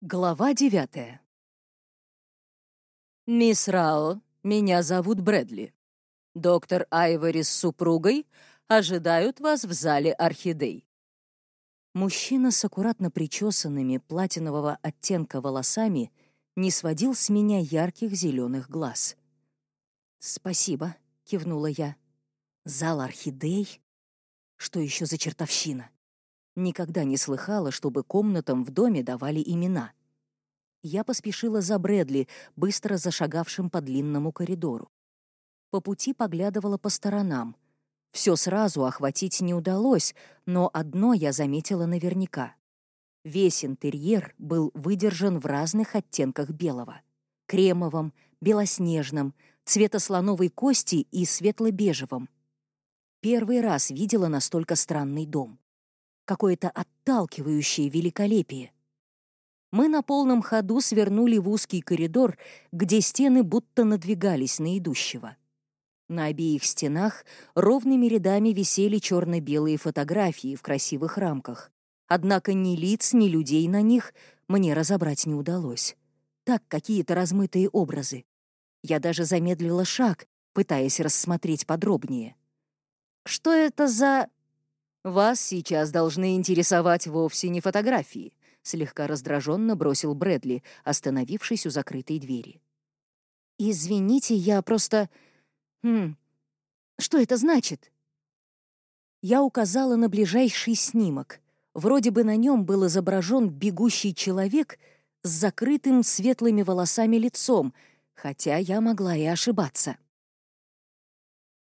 Глава девятая. «Мисс Рао, меня зовут Брэдли. Доктор Айвори с супругой ожидают вас в зале орхидей». Мужчина с аккуратно причесанными платинового оттенка волосами не сводил с меня ярких зеленых глаз. «Спасибо», — кивнула я. «Зал орхидей? Что еще за чертовщина?» Никогда не слыхала, чтобы комнатам в доме давали имена. Я поспешила за Брэдли, быстро зашагавшим по длинному коридору. По пути поглядывала по сторонам. Все сразу охватить не удалось, но одно я заметила наверняка. Весь интерьер был выдержан в разных оттенках белого. Кремовом, белоснежном, цвета слоновой кости и светло-бежевом. Первый раз видела настолько странный дом какое-то отталкивающее великолепие. Мы на полном ходу свернули в узкий коридор, где стены будто надвигались на идущего. На обеих стенах ровными рядами висели черно-белые фотографии в красивых рамках. Однако ни лиц, ни людей на них мне разобрать не удалось. Так какие-то размытые образы. Я даже замедлила шаг, пытаясь рассмотреть подробнее. «Что это за...» «Вас сейчас должны интересовать вовсе не фотографии», слегка раздраженно бросил Брэдли, остановившись у закрытой двери. «Извините, я просто... Хм... Что это значит?» Я указала на ближайший снимок. Вроде бы на нем был изображен бегущий человек с закрытым светлыми волосами лицом, хотя я могла и ошибаться.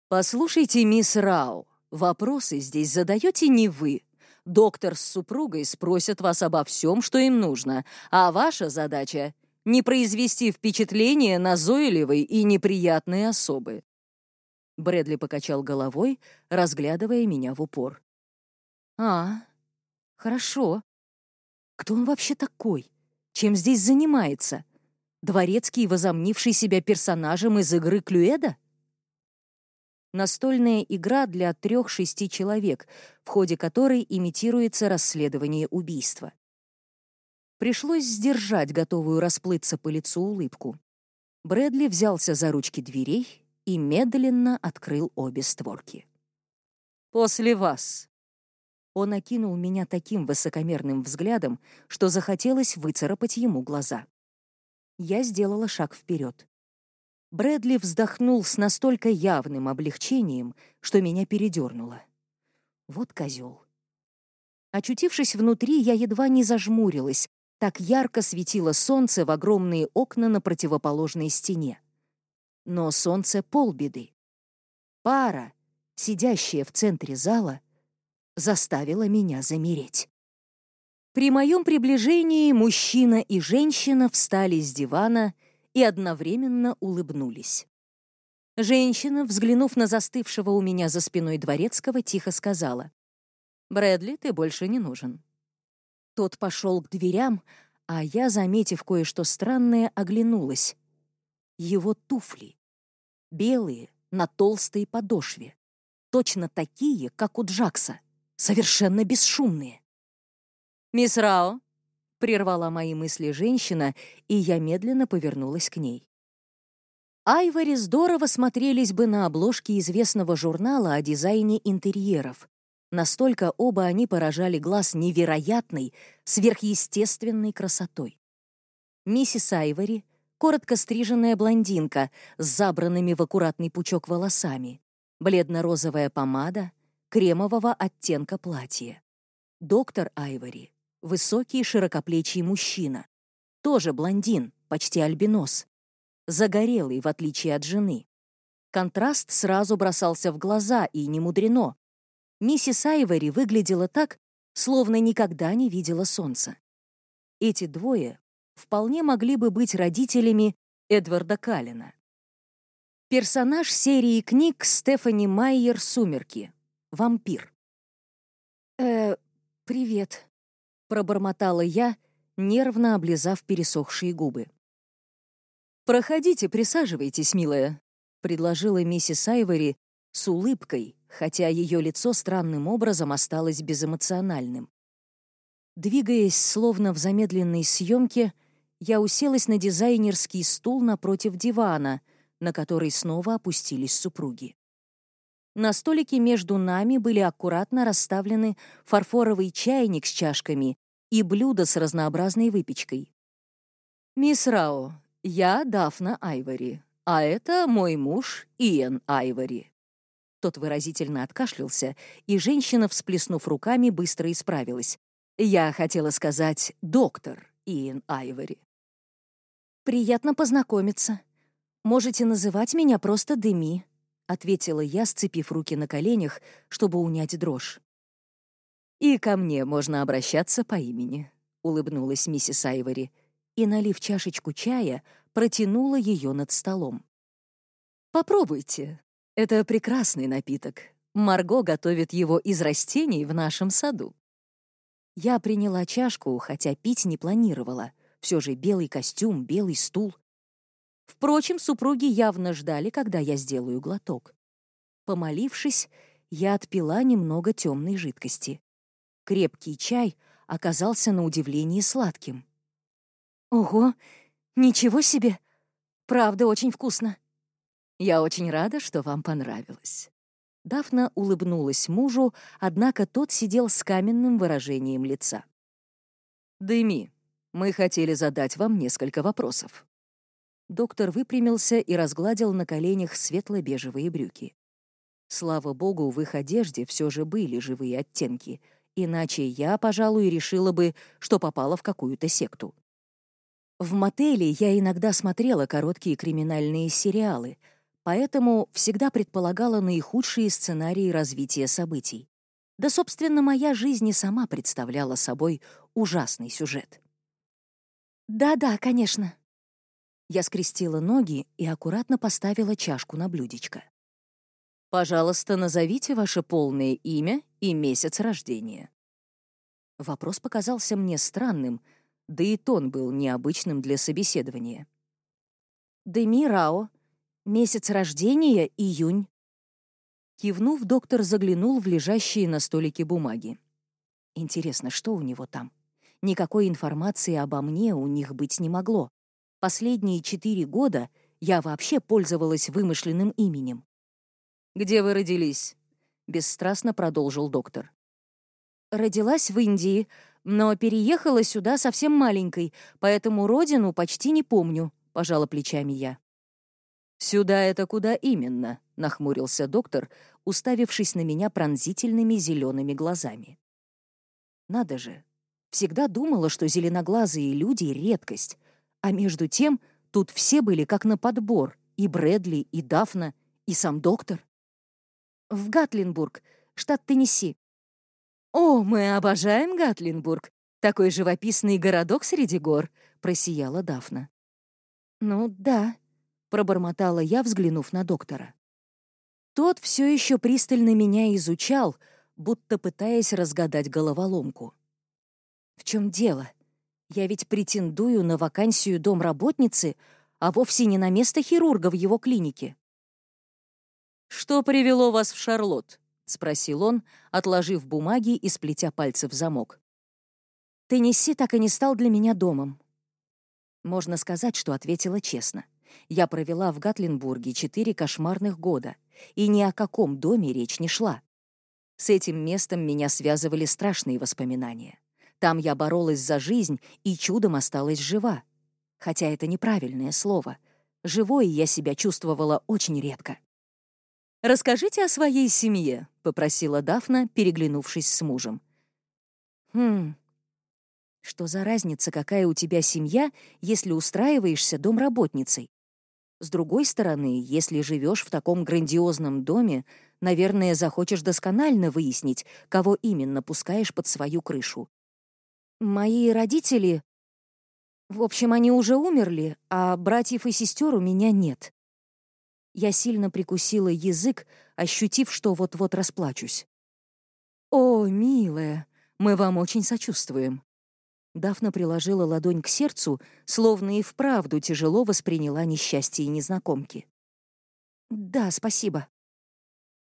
«Послушайте, мисс Рау», Вопросы здесь задаете не вы. Доктор с супругой спросят вас обо всем, что им нужно, а ваша задача — не произвести впечатление назойливой и неприятной особы. Брэдли покачал головой, разглядывая меня в упор. «А, хорошо. Кто он вообще такой? Чем здесь занимается? Дворецкий, возомнивший себя персонажем из игры Клюэда?» Настольная игра для трех-шести человек, в ходе которой имитируется расследование убийства. Пришлось сдержать готовую расплыться по лицу улыбку. Брэдли взялся за ручки дверей и медленно открыл обе створки. «После вас!» Он окинул меня таким высокомерным взглядом, что захотелось выцарапать ему глаза. Я сделала шаг вперед. Брэдли вздохнул с настолько явным облегчением, что меня передернуло. Вот козел. Очутившись внутри, я едва не зажмурилась, так ярко светило солнце в огромные окна на противоположной стене. Но солнце — полбеды. Пара, сидящая в центре зала, заставила меня замереть. При моем приближении мужчина и женщина встали с дивана и одновременно улыбнулись. Женщина, взглянув на застывшего у меня за спиной дворецкого, тихо сказала, «Брэдли, ты больше не нужен». Тот пошел к дверям, а я, заметив кое-что странное, оглянулась. Его туфли. Белые, на толстой подошве. Точно такие, как у Джакса. Совершенно бесшумные. «Мисс Рао, Прервала мои мысли женщина, и я медленно повернулась к ней. Айвори здорово смотрелись бы на обложке известного журнала о дизайне интерьеров. Настолько оба они поражали глаз невероятной, сверхъестественной красотой. Миссис Айвори — коротко стриженная блондинка с забранными в аккуратный пучок волосами, бледно-розовая помада, кремового оттенка платья. Доктор Айвори высокий широкоплечий мужчина. Тоже блондин, почти альбинос. Загорелый, в отличие от жены. Контраст сразу бросался в глаза, и не мудрено. Миссис Айвори выглядела так, словно никогда не видела солнца. Эти двое вполне могли бы быть родителями Эдварда Каллина. Персонаж серии книг Стефани Майер «Сумерки». Вампир. «Э, привет», пробормотала я, нервно облизав пересохшие губы. «Проходите, присаживайтесь, милая», — предложила миссис Айвори с улыбкой, хотя ее лицо странным образом осталось безэмоциональным. Двигаясь словно в замедленной съемке, я уселась на дизайнерский стул напротив дивана, на который снова опустились супруги. На столике между нами были аккуратно расставлены фарфоровый чайник с чашками и блюдо с разнообразной выпечкой. «Мисс Рао, я Дафна Айвори, а это мой муж Иэн Айвори». Тот выразительно откашлялся, и женщина, всплеснув руками, быстро исправилась. «Я хотела сказать доктор Иэн Айвори». «Приятно познакомиться. Можете называть меня просто Деми», — ответила я, сцепив руки на коленях, чтобы унять дрожь. «И ко мне можно обращаться по имени», — улыбнулась миссис Айвори и, налив чашечку чая, протянула ее над столом. «Попробуйте. Это прекрасный напиток. Марго готовит его из растений в нашем саду». Я приняла чашку, хотя пить не планировала. Все же белый костюм, белый стул. Впрочем, супруги явно ждали, когда я сделаю глоток. Помолившись, я отпила немного темной жидкости. Крепкий чай оказался на удивление сладким. «Ого, ничего себе! Правда, очень вкусно!» «Я очень рада, что вам понравилось». Дафна улыбнулась мужу, однако тот сидел с каменным выражением лица. «Дэми, мы хотели задать вам несколько вопросов». Доктор выпрямился и разгладил на коленях светло-бежевые брюки. Слава богу, в их одежде все же были живые оттенки — Иначе я, пожалуй, решила бы, что попала в какую-то секту. В мотеле я иногда смотрела короткие криминальные сериалы, поэтому всегда предполагала наихудшие сценарии развития событий. Да, собственно, моя жизнь и сама представляла собой ужасный сюжет. «Да-да, конечно». Я скрестила ноги и аккуратно поставила чашку на блюдечко. Пожалуйста, назовите ваше полное имя и месяц рождения. Вопрос показался мне странным, да и тон был необычным для собеседования. Деми Рао. Месяц рождения — июнь. Кивнув, доктор заглянул в лежащие на столике бумаги. Интересно, что у него там? Никакой информации обо мне у них быть не могло. Последние четыре года я вообще пользовалась вымышленным именем. «Где вы родились?» — бесстрастно продолжил доктор. «Родилась в Индии, но переехала сюда совсем маленькой, поэтому родину почти не помню», — пожала плечами я. «Сюда это куда именно?» — нахмурился доктор, уставившись на меня пронзительными зелеными глазами. «Надо же, всегда думала, что зеленоглазые люди — редкость, а между тем тут все были как на подбор, и Брэдли, и Дафна, и сам доктор» в Гатлинбург, штат Теннесси. «О, мы обожаем Гатлинбург! Такой живописный городок среди гор!» — просияла Дафна. «Ну да», — пробормотала я, взглянув на доктора. Тот все еще пристально меня изучал, будто пытаясь разгадать головоломку. «В чем дело? Я ведь претендую на вакансию домработницы, а вовсе не на место хирурга в его клинике». «Что привело вас в Шарлотт?» — спросил он, отложив бумаги и сплетя пальцы в замок. «Теннесси так и не стал для меня домом». Можно сказать, что ответила честно. Я провела в Гатлинбурге четыре кошмарных года, и ни о каком доме речь не шла. С этим местом меня связывали страшные воспоминания. Там я боролась за жизнь и чудом осталась жива. Хотя это неправильное слово. Живой я себя чувствовала очень редко. «Расскажите о своей семье», — попросила Дафна, переглянувшись с мужем. «Хм, что за разница, какая у тебя семья, если устраиваешься домработницей? С другой стороны, если живешь в таком грандиозном доме, наверное, захочешь досконально выяснить, кого именно пускаешь под свою крышу. Мои родители... В общем, они уже умерли, а братьев и сестер у меня нет. Я сильно прикусила язык, ощутив, что вот-вот расплачусь. «О, милая, мы вам очень сочувствуем». Дафна приложила ладонь к сердцу, словно и вправду тяжело восприняла несчастье незнакомки. «Да, спасибо».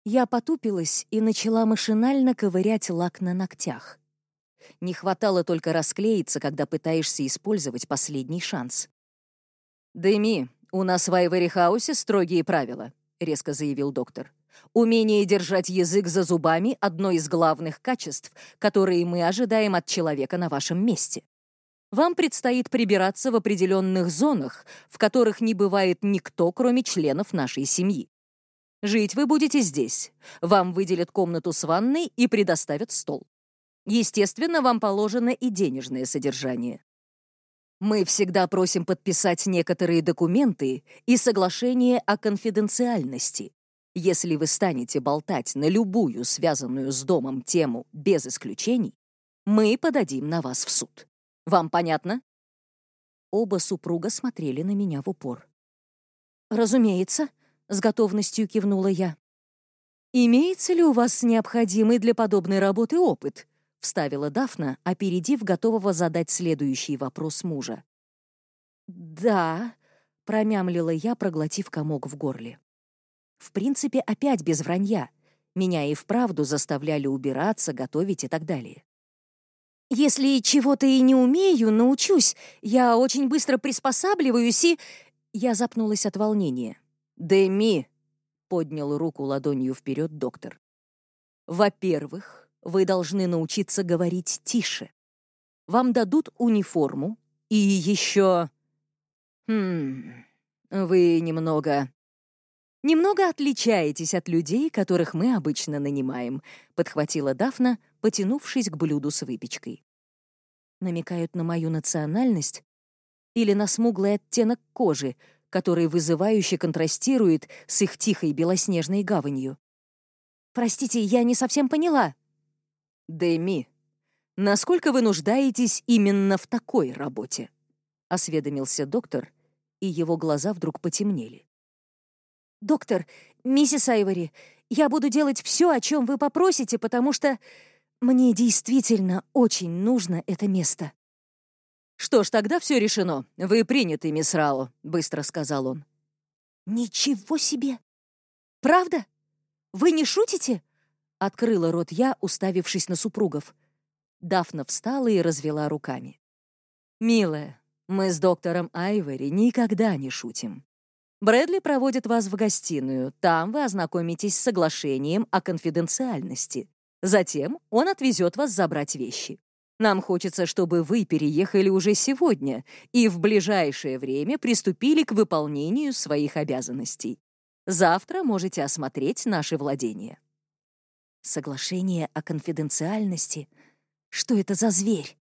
Я потупилась и начала машинально ковырять лак на ногтях. Не хватало только расклеиться, когда пытаешься использовать последний шанс. «Дэми, у нас в Айвори-хаусе строгие правила», — резко заявил доктор. «Умение держать язык за зубами — одно из главных качеств, которые мы ожидаем от человека на вашем месте. Вам предстоит прибираться в определенных зонах, в которых не бывает никто, кроме членов нашей семьи. Жить вы будете здесь. Вам выделят комнату с ванной и предоставят стол. Естественно, вам положено и денежное содержание. Мы всегда просим подписать некоторые документы и соглашение о конфиденциальности. Если вы станете болтать на любую связанную с домом тему без исключений, мы подадим на вас в суд. Вам понятно?» Оба супруга смотрели на меня в упор. «Разумеется», — с готовностью кивнула я. «Имеется ли у вас необходимый для подобной работы опыт?» — вставила Дафна, опередив готового задать следующий вопрос мужа. «Да», — промямлила я, проглотив комок в горле. В принципе, опять без вранья. Меня и вправду заставляли убираться, готовить и так далее. Если чего-то и не умею, научусь. Я очень быстро приспосабливаюсь и...» Я запнулась от волнения. «Дэми!» — поднял руку ладонью вперед доктор. «Во-первых, вы должны научиться говорить тише. Вам дадут униформу и еще... Хм... Вы немного... «Немного отличаетесь от людей, которых мы обычно нанимаем», — подхватила Дафна, потянувшись к блюду с выпечкой. Намекают на мою национальность или на смуглый оттенок кожи, который вызывающе контрастирует с их тихой белоснежной гаванью. «Простите, я не совсем поняла». «Дэми, насколько вы нуждаетесь именно в такой работе?» — осведомился доктор, и его глаза вдруг потемнели. «Доктор, миссис Айвори, я буду делать все, о чем вы попросите, потому что мне действительно очень нужно это место». «Что ж, тогда все решено. Вы приняты, мисс Рао», — быстро сказал он. «Ничего себе! Правда? Вы не шутите?» — открыла рот я, уставившись на супругов. Дафна встала и развела руками. «Милая, мы с доктором Айвори никогда не шутим. Брэдли проводит вас в гостиную. Там вы ознакомитесь с соглашением о конфиденциальности. Затем он отвезет вас забрать вещи. Нам хочется, чтобы вы переехали уже сегодня и в ближайшее время приступили к выполнению своих обязанностей. Завтра можете осмотреть наши владения. Соглашение о конфиденциальности? Что это за зверь?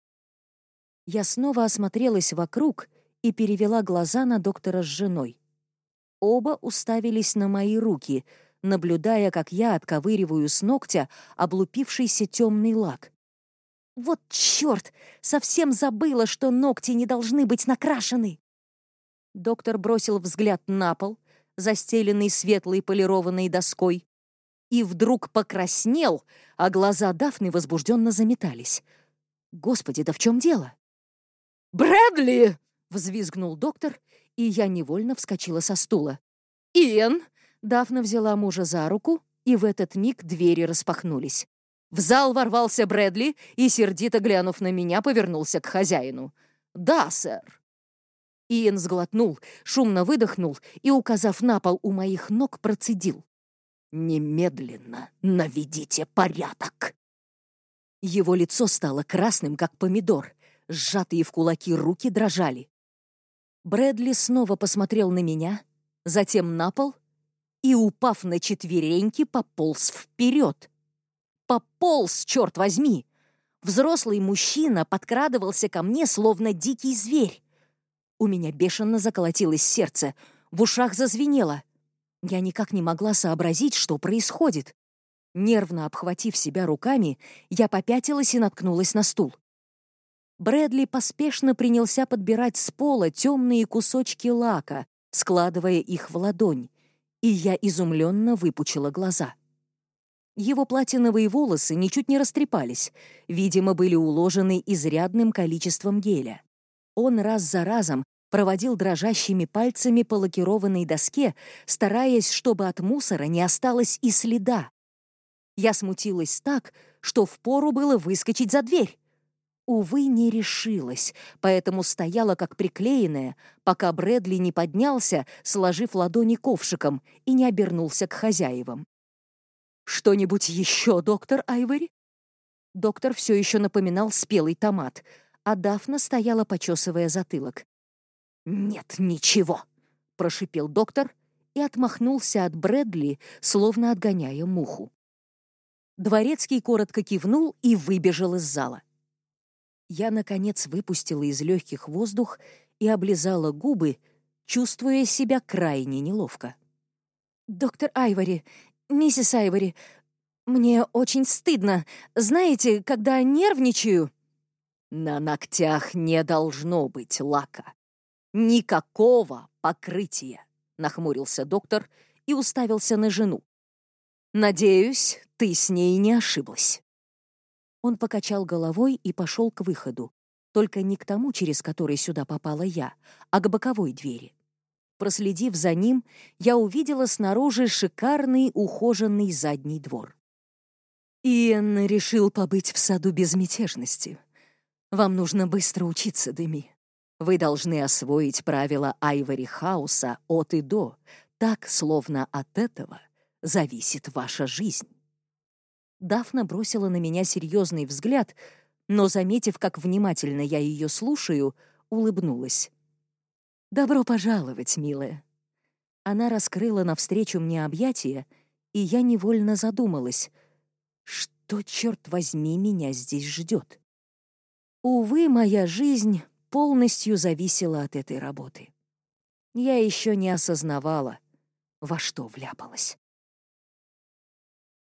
Я снова осмотрелась вокруг и перевела глаза на доктора с женой. Оба уставились на мои руки, наблюдая, как я отковыриваю с ногтя облупившийся темный лак. Вот черт! Совсем забыла, что ногти не должны быть накрашены. Доктор бросил взгляд на пол, застеленный светлой полированной доской, и вдруг покраснел, а глаза Дафны возбужденно заметались. Господи, да в чем дело? «Брэдли!» — взвизгнул доктор и я невольно вскочила со стула. «Иэн!» — Дафна взяла мужа за руку, и в этот миг двери распахнулись. В зал ворвался Брэдли и, сердито глянув на меня, повернулся к хозяину. «Да, сэр». Иэн сглотнул, шумно выдохнул и, указав на пол у моих ног, процедил. «Немедленно наведите порядок!» Его лицо стало красным, как помидор. Сжатые в кулаки руки дрожали. Брэдли снова посмотрел на меня, затем на пол и, упав на четвереньки, пополз вперед. Пополз, черт возьми! Взрослый мужчина подкрадывался ко мне, словно дикий зверь. У меня бешено заколотилось сердце, в ушах зазвенело. Я никак не могла сообразить, что происходит. Нервно обхватив себя руками, я попятилась и наткнулась на стул. Брэдли поспешно принялся подбирать с пола темные кусочки лака, складывая их в ладонь, и я изумленно выпучила глаза. Его платиновые волосы ничуть не растрепались, видимо, были уложены изрядным количеством геля. Он раз за разом проводил дрожащими пальцами по лакированной доске, стараясь, чтобы от мусора не осталось и следа. Я смутилась так, что впору было выскочить за дверь. увы, не решилась, поэтому стояла как приклеенная, пока Брэдли не поднялся, сложив ладони ковшиком, и не обернулся к хозяевам. «Что-нибудь еще, доктор Айвори?» Доктор все еще напоминал спелый томат, а Дафна стояла, почесывая затылок. «Нет, ничего», — прошипел доктор и отмахнулся от Брэдли, словно отгоняя муху. Дворецкий коротко кивнул и выбежал из зала. Я, наконец, выпустила из легких воздух и облизала губы, чувствуя себя крайне неловко. «Доктор Айвори, миссис Айвори, мне очень стыдно. Знаете, когда нервничаю...» «На ногтях не должно быть лака. Никакого покрытия», — нахмурился доктор и уставился на жену. «Надеюсь, ты с ней не ошиблась». Он покачал головой и пошел к выходу, только не к тому, через который сюда попала я, а к боковой двери. Проследив за ним, я увидела снаружи шикарный ухоженный задний двор. Иэн решил побыть в саду безмятежности. Вам нужно быстро учиться, Деми. Вы должны освоить правила Айвори Хауса от и до, так, словно от этого зависит ваша жизнь. Дафна бросила на меня серьезный взгляд, но, заметив, как внимательно я ее слушаю, улыбнулась. «Добро пожаловать, милая». Она раскрыла навстречу мне объятия, и я невольно задумалась, что, черт возьми, меня здесь ждет. Увы, моя жизнь полностью зависела от этой работы. Я еще не осознавала, во что вляпалась.